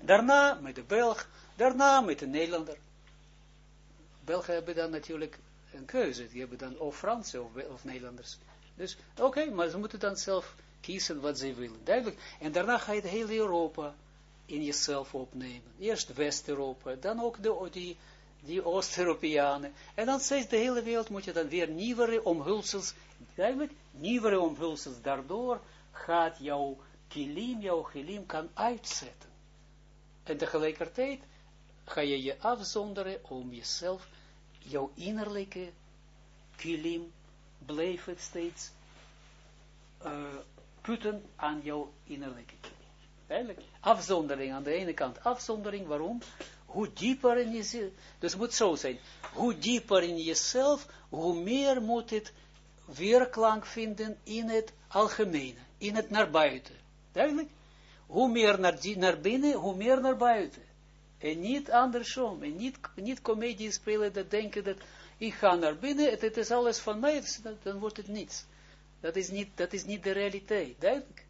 Daarna met de Belg, daarna met de Nederlander. Belgen hebben dan natuurlijk een keuze. Die hebben dan of Fransen of, Nederlanders. Dus oké, maar ze moeten dan zelf kiezen wat ze willen. Duidelijk. En daarna ga je het hele Europa in jezelf opnemen. Eerst West-Europa, dan ook de, die, die Oost-Europeanen. En dan steeds de hele wereld moet je dan weer nieuwere omhulsels, duidelijk, nieuwere omhulsels. Daardoor gaat jouw kilim, jouw kilim kan uitzetten. En tegelijkertijd ga je je afzonderen om jezelf, jouw innerlijke kilim, blijft steeds uh, putten aan jouw innerlijke kilim. Eigenlijk, afzondering aan de ene kant, afzondering, waarom? Hoe dieper in jezelf, dus het moet zo zijn, hoe dieper in jezelf, hoe meer moet het weerklank vinden in het algemene, in het naar buiten. Duidelijk? Hoe meer naar, die, naar binnen, hoe meer naar buiten. En niet andersom. En niet, niet comedie spelen dat denken dat ik ga naar binnen, het, het is alles van mij, dan, wordt het niets. Dat is niet, dat is niet de realiteit, duidelijk.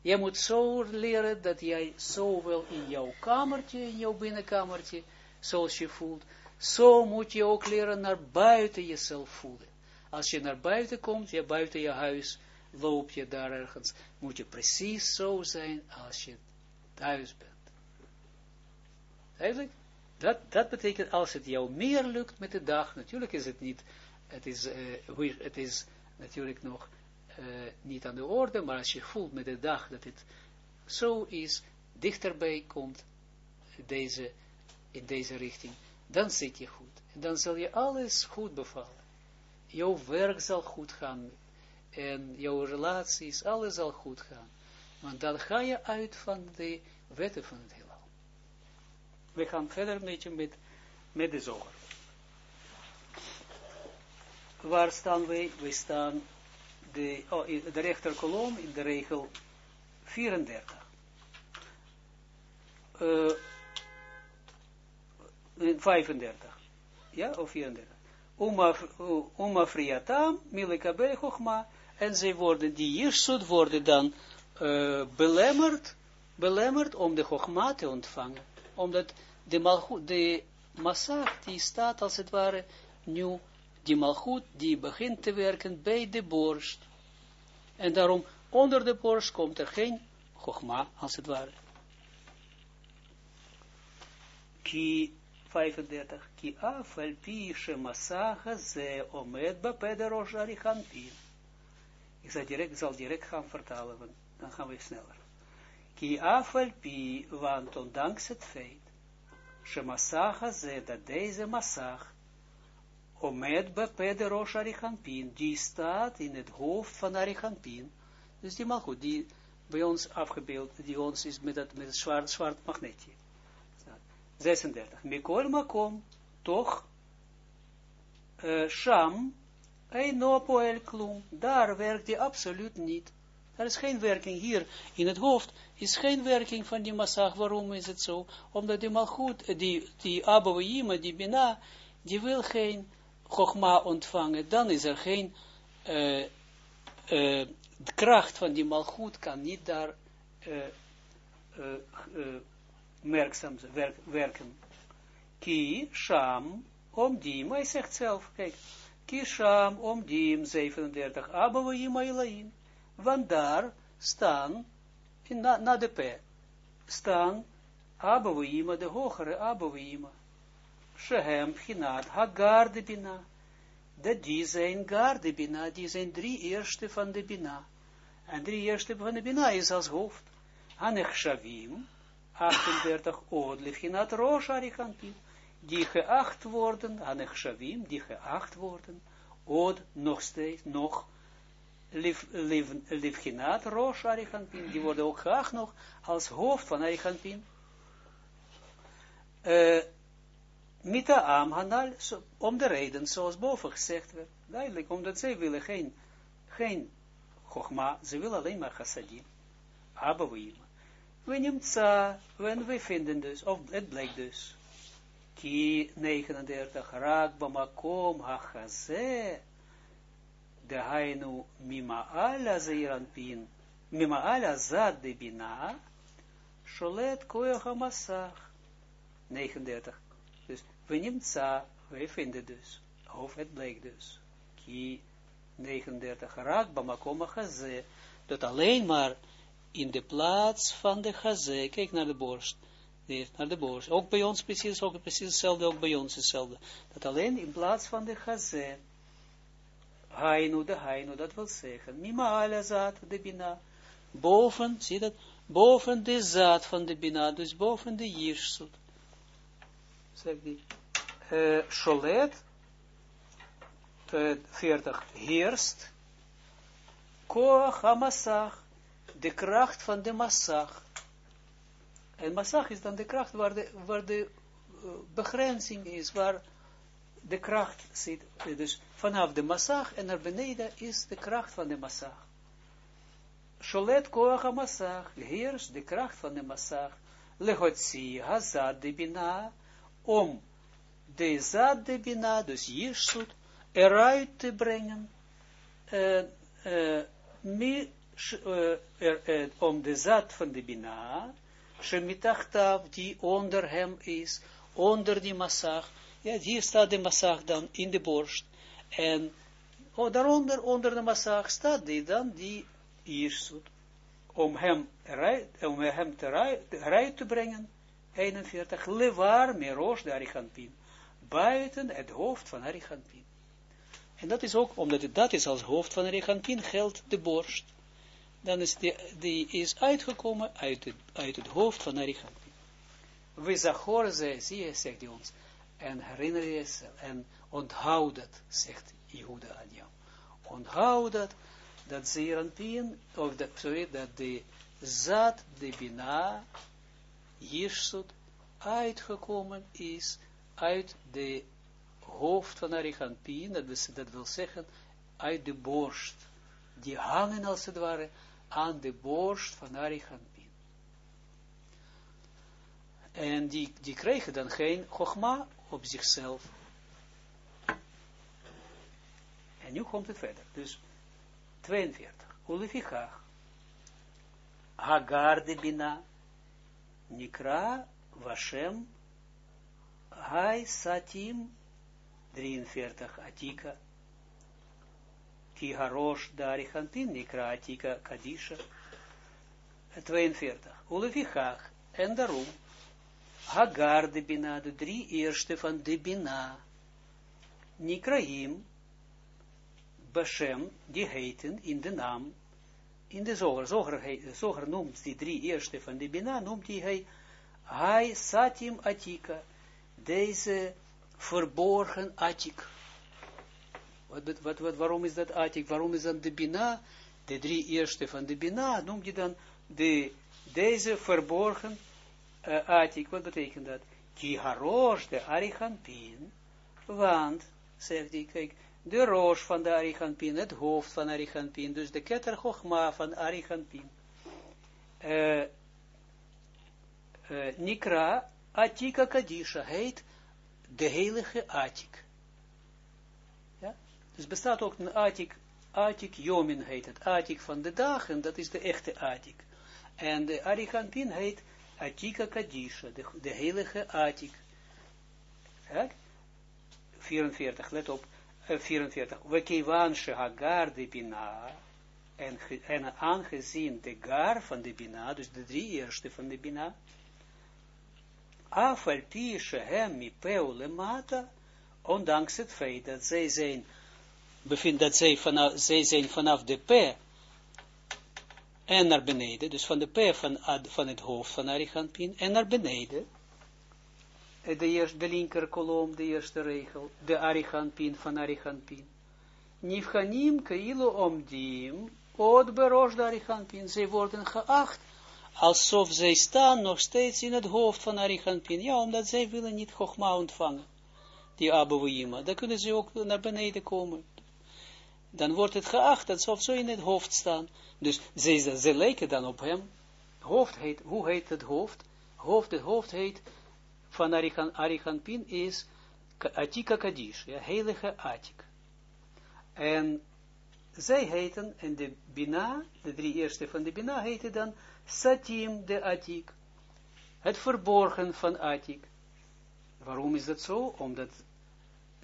Je moet zo leren dat jij zowel in jouw kamertje, in jouw binnenkamertje, zoals je voelt, zo moet je ook leren naar buiten jezelf voelen. Als je naar buiten komt, je buiten je huis, loop je daar ergens, moet je precies zo zijn als je thuis bent. Eigenlijk, dat, dat betekent als het jou meer lukt met de dag, natuurlijk is het niet, het is, uh, het is natuurlijk nog uh, niet aan de orde, maar als je voelt met de dag dat het zo is, dichterbij komt, deze, in deze richting, dan zit je goed. En dan zal je alles goed bevallen. Jouw werk zal goed gaan, en jouw relaties, alles zal goed gaan. Want dan ga je uit van de wetten van het. We gaan verder een beetje met, met de zoger. Waar staan wij? We staan de, oh, de rechterkolom in de regel 34. Uh, 35. Ja, of 34. Uma friatam, milikabe chokma, en zij worden, die jirsut worden dan uh, belemmerd, belemmerd om de chokma te ontvangen. Omdat de malchut, de massag, die staat als het ware nu die malchut, die begint te werken bij de borst. En daarom, onder de borst komt er geen chogma, als het ware. Ki 35. Ki af el pi shemasaga ze omed bapederosh arichanpin. Ik zal direct, zal direct gaan vertalen, dan gaan we sneller. Ki af el pi, want ondanks het feit, shemasaga ze, dat deze massag, Omed bepede rosh Arichanpin, die staat in het hoofd van Arichanpin. Dus die malgoed, die bij ons afgebeeld, die ons is met, het, met het zwart, zwart magnetje. 36. Mikol makom, toch, uh, sham, no poel klum, daar werkt hij absoluut niet. Er is geen werking hier in het hoofd, is geen werking van die massag. Waarom is het zo? Omdat die malgoed, die, die Abouima, die Bina, die wil geen Chogma ontvangen. Dan is er geen uh, uh, kracht van die malgoed kan niet daar uh, werkzaam werk, werken. Ki, sham, om die, maar hij zegt zelf, kijk, ki, sham, om die, 37, Abouima, Ilaim want daar staan, na, na de P, staan Abouima, de hogere Abouima. Shehem, Ginat, Hagar de Bina. Dat die zijn gar de Bina, die zijn drie eerste van de Bina. En drie eerste van de Bina is als hoofd. Hanech Shavim, 38 Od, Ginat Rosh Arichanpin. Die geacht worden, Hanech Shavim, die geacht worden, Od nog steeds, nog Livginaat Rosh Arichanpin, die worden ook graag nog als hoofd van Arichanpin. Uh, Mita Am Hanal, om de reden zoals boven gezegd werd. Duidelijk, omdat zij willen geen, geen Chogma, ze willen alleen maar chassadim. Abouim. We nemen en we vinden dus, of het blijkt dus. Ki 39, Raak Bamakom Hachazeh de hainu mima'ala zeiranpin, mima'ala zad de bina, sholet koyach hamasach. 39. Dus we nemen za, wij vinden dus, of het blijkt dus, ki 39, raak bamakoma chaze, dat alleen maar in de plaats van de chaze, kijk naar de borst, naar de borst, ook bij ons precies, ook precies hetzelfde, ook bij ons hetzelfde, dat alleen in plaats van de chaze, Hainu de Hainu, dat wil zeggen, Mima ala zaad de Bina, boven, zie dat, boven de zaad van de Bina, dus boven de Jirsut. Zeg die, uh, Sholet, 40, heerst, Koach Hamasach, de kracht van de Massach. En Massach is dan de kracht waar de, waar de uh, begrenzing is, waar de kracht zit, dus vanaf de massag en naar beneden is de kracht van de massag. Sholet koach massag, heers de kracht van de massag, lehotzi hazad de bina, om de zad de bina, dus Jirsut, eruit te brengen, uh, uh, mi, uh, om de zad van de bina, shemitachtav, die onder hem is, onder die massag, ja, hier staat de massag dan in de borst. En oh, daaronder, onder de massag, staat die dan, die Jirsut. Om hem, om hem te rij te brengen. 41. Levar merosh de Arichampin. Buiten het hoofd van Arichampin. En dat is ook, omdat het, dat is als hoofd van Arichampin, geldt de borst. Dan is die, is uitgekomen uit het, uit het hoofd van Arichampin. We zachor ze, zie zegt hij ons en herinner je en onthoud dat, zegt Jehuda aan jou. Onthoud dat, dat Zeranpien, of dat, sorry, dat de zat, de Bina, Jirsut, uitgekomen is uit de hoofd van Arichampien, dat, dat wil zeggen, uit de borst. Die hangen als het ware aan de borst van Arichampien. En die, die kregen dan geen chogma op zichzelf. En nu komt het verder. Dus 42. Ulefichach. Hagar de Bina. Nikra Vashem. Hai Satim. 43. Atika. Ki Harosh Darichantin. Nikra Atika Kadisha. 42. Ulefichach. En daarom. Hagar de Bina, de drie eerste van de Bina. Nikraim, Bashem, die heten in de naam, in de zoger, zoger, zoger noemt die drie eerste van de Bina, noemt hij, Hai Satim Atika, deze verborgen Atik. Wat, wat, wat, waarom is dat Atik? Waarom is dat de Bina? De drie eerste van de Bina noemt hij dan de, deze verborgen uh, Atik, wat betekent dat? ki harosh de Arichampin, want, zegt hij, kijk, de roos van de Arichampin, het hoofd van Arichampin, dus de keter van Arichampin, uh, uh, Nikra Atika Kadisha heet de heilige Atik. Ja? Dus bestaat ook een Atik, Atik Jomin heet het, Atik van de dagen, dat is de echte Atik. En de Arichampin heet Atika Kadisha, de, de heilige Atik. Ja? 44, let op, uh, 44. We kiwan Hagar de Bina, en, en aangezien de gar van de Bina, dus de drie eerste van de Bina, afal pi shehem mi peu ondanks het feit dat zij zijn, bevindt dat zij vanaf, zij zijn vanaf de p en naar beneden, dus van de p van, van het hoofd van Arichampin en naar beneden, de, eerste, de linker kolom, de eerste regel, de Arichampin van Arichampin. Nifchanim keilu omdim, od berosh de Arichampin, zij worden geacht, alsof zij staan nog steeds in het hoofd van Arichampin, ja, omdat zij willen niet Chogma ontvangen, die Abouima, dan kunnen ze ook naar beneden komen. Dan wordt het geacht alsof ze in het hoofd staan. Dus ze, lijken dan op hem. Hoofd heet, hoe heet het hoofd? Hoofd, het hoofd heet van Arichan, Pin is Atika Kadish, ja, heilige Atik. En zij heten, en de Bina, de drie eerste van de Bina, heten dan Satim de Atik. Het verborgen van Atik. Waarom is dat zo? Omdat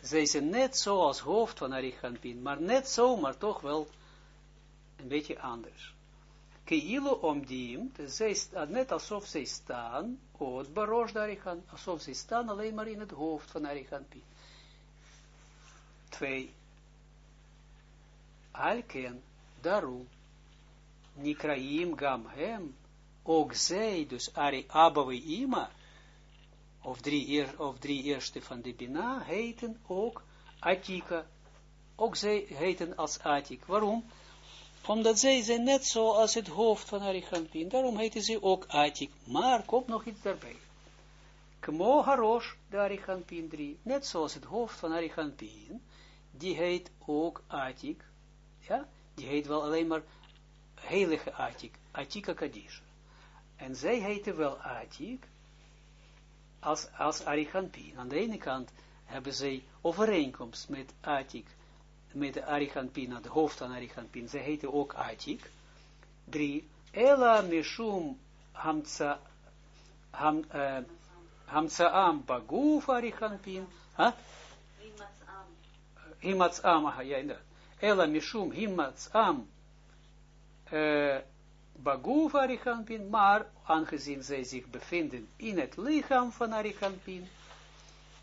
zij zijn net zo als hoofd van Arichanpin, maar net zo, maar toch wel een beetje anders. Keilo omdiem, zij net alsof zij staan, od barosh de Arichan, alsof zij staan alleen maar in het hoofd van Arichanpin. Twee. Alken, daarom, Nikraim gam hem, ook zij, dus Ari Abawe Ima, of drie, of drie eerste van de Bina, heten ook Atika. Ook zij heten als Atik. Waarom? Omdat zij zijn net zoals het hoofd van Arichampin. Daarom heten ze ook Atik. Maar komt nog iets daarbij. Kmo Harosh, de Arichampin 3. Net zoals het hoofd van Arichampin. Die heet ook Atik. Ja, die heet wel alleen maar heilige Atik. Atika Kadish. En zij heten wel Atik als, als. Aan de ene kant hebben zij overeenkomst met Atik, met de Arichampin, het hoofd van Arichampin. Zij heten ook Atik. Drie, Ela Mishum Hamza, ham, uh, Hamzaam Baguf Arichampin. Huh? Himatsam, ja inderdaad. Ela Mishum Himatsam uh, Baguf Arichampin, maar aangezien zij zich bevinden in het lichaam van Arichampin,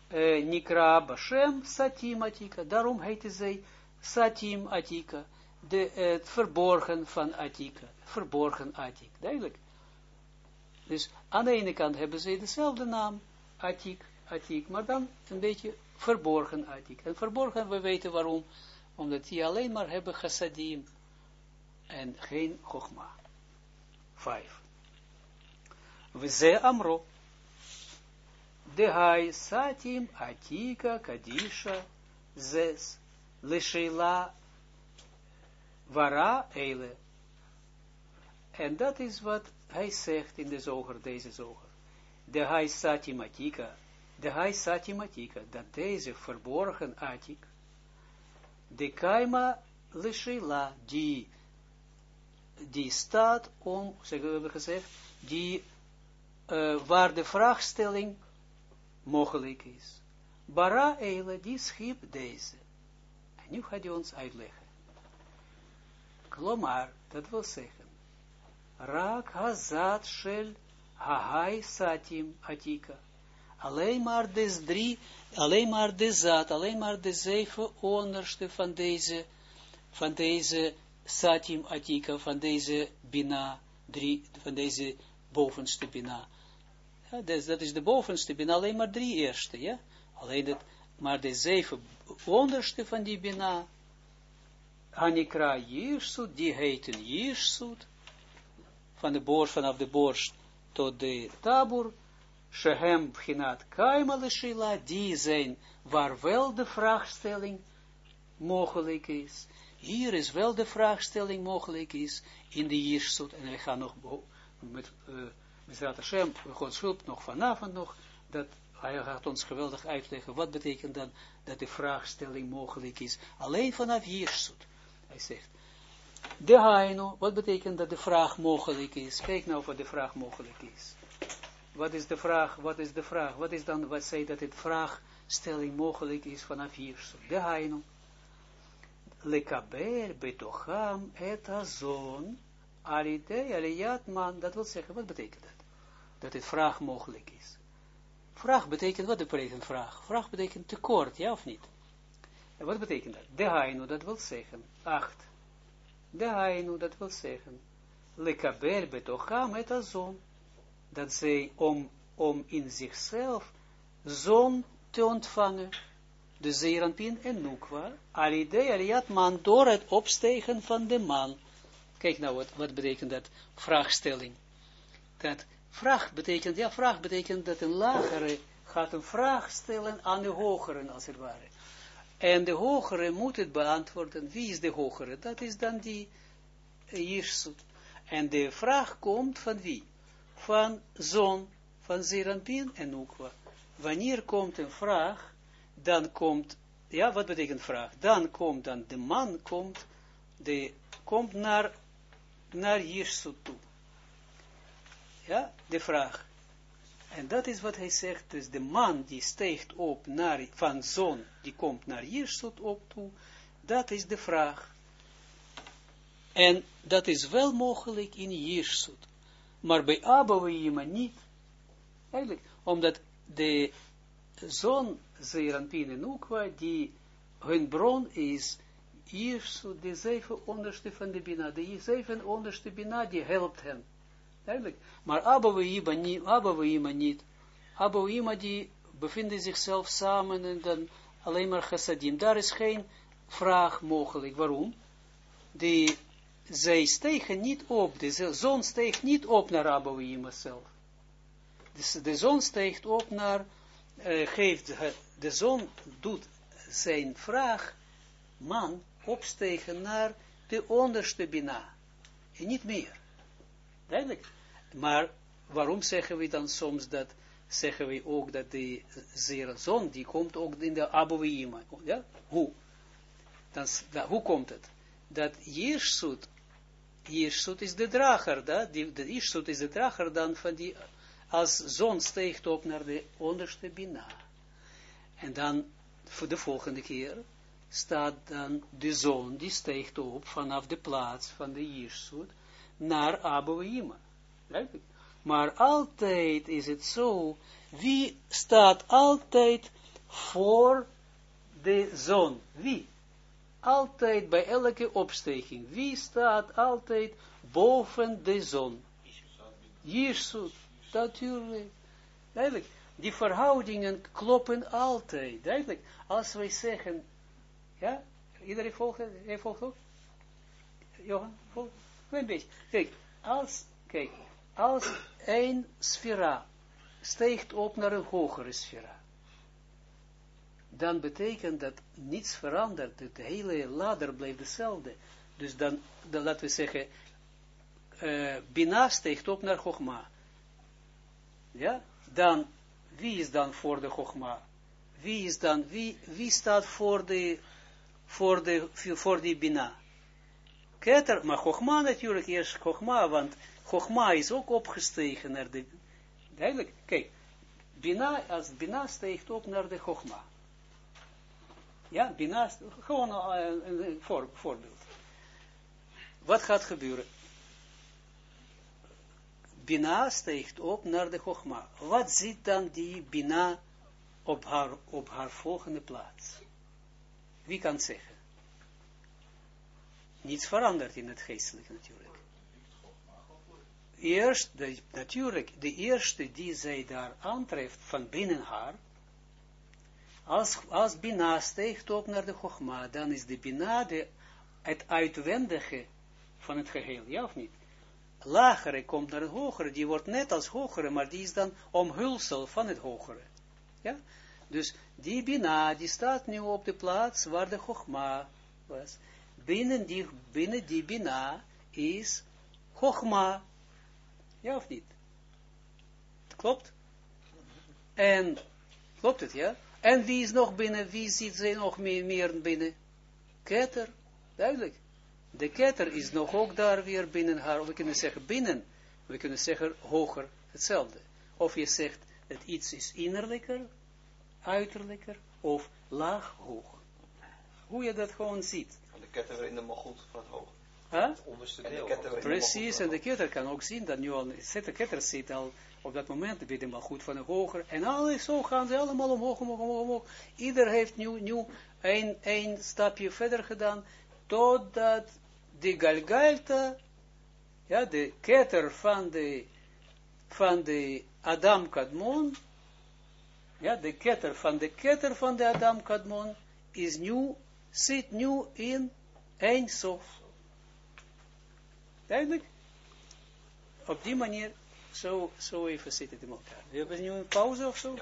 eh, Nikra Bashem Satim Atika, daarom heette zij Satim Atika, de, het verborgen van Atika, verborgen Atik, duidelijk. Dus aan de ene kant hebben zij dezelfde naam, Atik, Atik, maar dan een beetje verborgen Atik. En verborgen, we weten waarom, omdat die alleen maar hebben chassadim en geen chogma. Vijf. We ze amro. De hai satim atika kadisha zes. Lesheila vara eile. En dat is wat hij zegt in de zoger, deze zoger. De hai satim atika. De hai satim atika. Dat deze verborgen atik. De kaima lesheila. Die die staat om, zeggen we gezegd, die, uh, waar de vraagstelling mogelijk is. Bara Eile, die schiep deze. En nu gaat hij ons uitleggen. Klomar, dat wil zeggen, Raak hazat shel hahai satim atika. Alleen maar des drie, alleen maar de zat, alleen maar de zeven onderste van deze, van deze Satim Atika van deze Bina, drie, van deze bovenste Bina. Ja, dat is de bovenste Bina, alleen maar drie eerste, ja. Alleen dat, maar de zeven onderste van die Bina, Anikra Jirsut, die heten Jirsut, van de borst, vanaf de borst tot de tabur, Shehem Bchinat Kaimale Shila, die zijn waar wel de vraagstelling mogelijk is. Hier is wel de vraagstelling mogelijk is in de Jirsut. En we gaan nog met uh, Mizrat Hashem, Gods nog vanavond nog, dat hij gaat ons geweldig uitleggen, wat betekent dan dat de vraagstelling mogelijk is, alleen vanaf Jirsut. Hij zegt, de Haino, wat betekent dat de vraag mogelijk is? Kijk nou wat de vraag mogelijk is. Wat is de vraag, wat is de vraag, wat is dan, wat zei dat het vraagstelling mogelijk is vanaf Jirsut? De Haino lekabel betocham et azon alide aliyat man. Dat wil zeggen, wat betekent dat? Dat het vraag mogelijk is. Vraag betekent, wat betekent vraag? Vraag betekent tekort, ja of niet? En wat betekent dat? De hainu, dat wil zeggen, acht. De hainu, dat wil zeggen, lekabel betocham et azon. Dat zij, om, om in zichzelf zon te ontvangen de Zeranpin en Nukwa, alide aliat man, door het opstegen van de man. Kijk nou, wat, wat betekent dat? Vraagstelling. Dat vraag betekent, ja, vraag betekent dat een lagere gaat een vraag stellen aan de hogere, als het ware. En de hogere moet het beantwoorden. Wie is de hogere? Dat is dan die Jirsut. En de vraag komt van wie? Van zon, van Zeranpin en Nukwa. Wanneer komt een vraag dan komt, ja, wat betekent vraag? Dan komt dan de man, komt, de, komt naar, naar Jirsut toe. Ja, de vraag. En dat is wat hij zegt, dus de man die steekt op naar, van zon, die komt naar Jirsut op toe, dat is de vraag. En dat is wel mogelijk in Jirsut. Maar bij Abouima niet. Eigenlijk, omdat de zon Zeranpin en Ukwa, die hun bron is, Jirsut, de zeven onderste van de Bina, de zeven onderste Bina, die helpt hen. Duidelijk. Maar Abouima niet. Abouima die bevinden zichzelf samen en dan alleen maar chassadim. Daar is geen vraag mogelijk. Waarom? Die, zij stegen niet op, de zon steegt niet op naar Abouima zelf. De zon steegt op naar, uh, geeft de zon doet zijn vraag, man, opstegen naar de onderste bina. En niet meer. Duidelijk. Maar waarom zeggen we dan soms dat, zeggen we ook dat de zere zon, die komt ook in de Abouima. Ja? Hoe? Dan, hoe komt het? Dat Jirsut, Jirsut is de drager, da? Die, de is de drager dan van die, als zon steekt op naar de onderste bina. En dan, voor de volgende keer, staat dan de zon, die steekt op vanaf de plaats van de Jirsut naar Abouima. Maar altijd is het zo, wie staat altijd voor de zon? Wie? Altijd bij elke opsteking. Wie staat altijd boven de zon? Jirsut, natuurlijk. Duidelijk die verhoudingen kloppen altijd. Duidelijk. Als wij zeggen, ja, iedereen volgt, hij volgt ook? Johan, volgt? Een beetje. Kijk, als, kijk, als een sfera steekt op naar een hogere sfera, dan betekent dat niets verandert. De hele ladder blijft dezelfde. Dus dan, dan laten we zeggen, uh, Bina steekt op naar Chogma. Ja, dan wie is dan voor de Chogma? Wie is dan, wie, wie staat voor de, voor de, voor die Bina? Keter, maar Chogma natuurlijk, eerst Chogma, want Chogma is ook opgestegen naar de, duidelijk, kijk, Bina, als Bina steekt op naar de Chogma. Ja, Bina, gewoon een, een voor, voorbeeld. Wat gaat gebeuren? Bina steekt op naar de Chogma. Wat ziet dan die Bina op haar, op haar volgende plaats? Wie kan zeggen? Niets verandert in het geestelijk natuurlijk. Eerst, de, natuurlijk, de eerste die zij daar aantreft van binnen haar, als, als Bina steekt op naar de Chogma, dan is de Bina de, het uitwendige van het geheel, ja of niet? Lagere komt naar het hogere, die wordt net als hogere, maar die is dan omhulsel van het hogere. Ja? Dus die Bina, die staat nu op de plaats waar de Chogma was. Binnen die, binnen die Bina is Chogma. Ja of niet? Klopt? En, klopt het, ja? En wie is nog binnen, wie ziet ze nog meer, meer binnen? Keter, duidelijk. De ketter is nog ook daar weer binnen haar, we kunnen zeggen binnen, we kunnen zeggen hoger, hetzelfde. Of je zegt dat iets is innerlijker, uiterlijker, of laag, hoog. Hoe je dat gewoon ziet. De ketter in de goed van het hoog. Huh? Het onderste deel. Precies, en de ketter kan ook zien dat nu al, de ketter zit al op dat moment bij de goed van de hoger, en alles, zo gaan ze allemaal omhoog, omhoog, omhoog, omhoog. Ieder heeft nu, nu een, een stapje verder gedaan, totdat de Galgalta, ja, de ketter van de, van de Adam Kadmon, ja, de ketter van de ketter van de Adam Kadmon, is nu, zit nu in een sof. Duidelijk? Op die manier, zo, zo even zit het in elkaar. We hebben nu een pauze of zo?